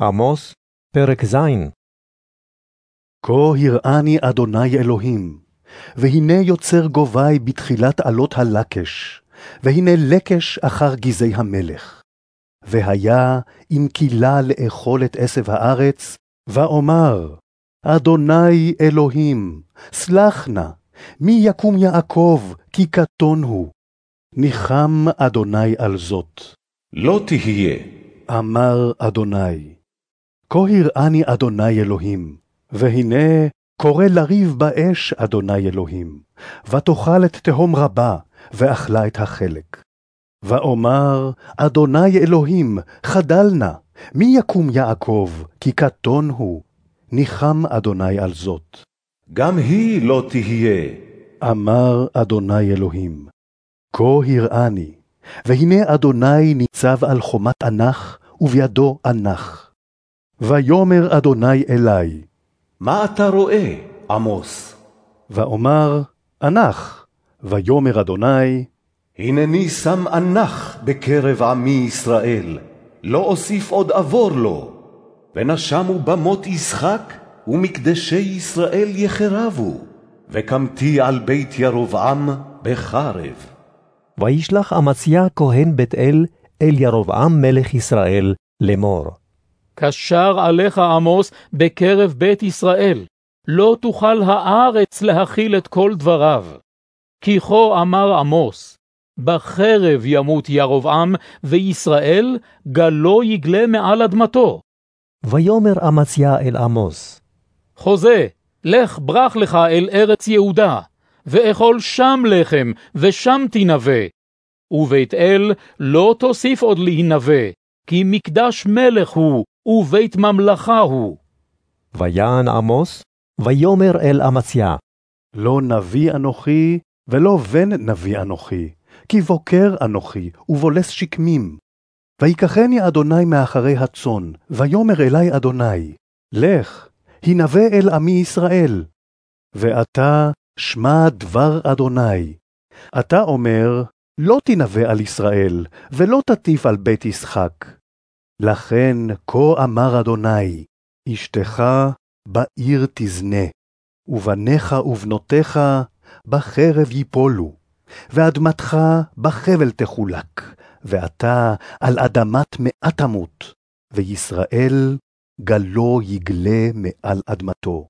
עמוס, פרק ז. כה הראני אדוני אלוהים, והנה יוצר גובי בתחילת עלות הלקש, והנה לקש אחר גזי המלך. והיה אם קילה לאכול את עשב הארץ, ואומר, אדוני אלוהים, סלח נא, מי יקום יעקב, כי קטון הוא. ניחם אדוני על זאת. לא תהיה. אמר אדוני. כה הראני אדוני אלוהים, והנה קורא לריב באש אדוני אלוהים, ותאכל את תהום רבה, ואכלה את החלק. ואומר, אדוני אלוהים, חדל נא, מי יקום יעקב, כי קטון הוא. ניחם אדוני על זאת. גם היא לא תהיה. אמר אדוני אלוהים, כה הראני, והנה אדוני ניצב על חומת ענך, ובידו ענך. ויאמר אדוני אלי, מה אתה רואה, עמוס? ואומר, ענך. ויאמר אדוני, הנני שם אנח בקרב עמי ישראל, לא אוסיף עוד עבור לו. ונשמו במות ישחק, ומקדשי ישראל יחרבו, וקמתי על בית ירבעם בחרב. וישלח אמציה כהן בית אל אל ירבעם מלך ישראל לאמור. קשר עליך עמוס בקרב בית ישראל, לא תוכל הארץ להכיל את כל דבריו. כי כה אמר עמוס, בחרב ימות ירבעם, וישראל גלו יגלה מעל אדמתו. ויאמר אמציה אל עמוס, חוזה, לך ברח לך אל ארץ יהודה, ואכול שם לחם, ושם תנבא. ובית אל לא תוסיף עוד להינבא, כי מקדש מלך הוא, ובית ממלכה הוא. ויען עמוס, ויאמר אל אמציה, לא נביא אנוכי, ולא בן נביא אנוכי, כי בוקר אנוכי, ובולס שקמים. ויקחני אדוני מאחרי הצאן, ויאמר אלי אדוני, לך, הנבא אל עמי ישראל. ועתה שמע דבר אדוני. אתה אומר, לא תנבא על ישראל, ולא תטיף על בית ישחק. לכן כה אמר אדוני, אשתך בעיר תזנה, ובניך ובנותיך בחרב ייפולו, ואדמתך בחבל תחולק, ואתה על אדמת מאה תמות, וישראל גלו יגלה מעל אדמתו.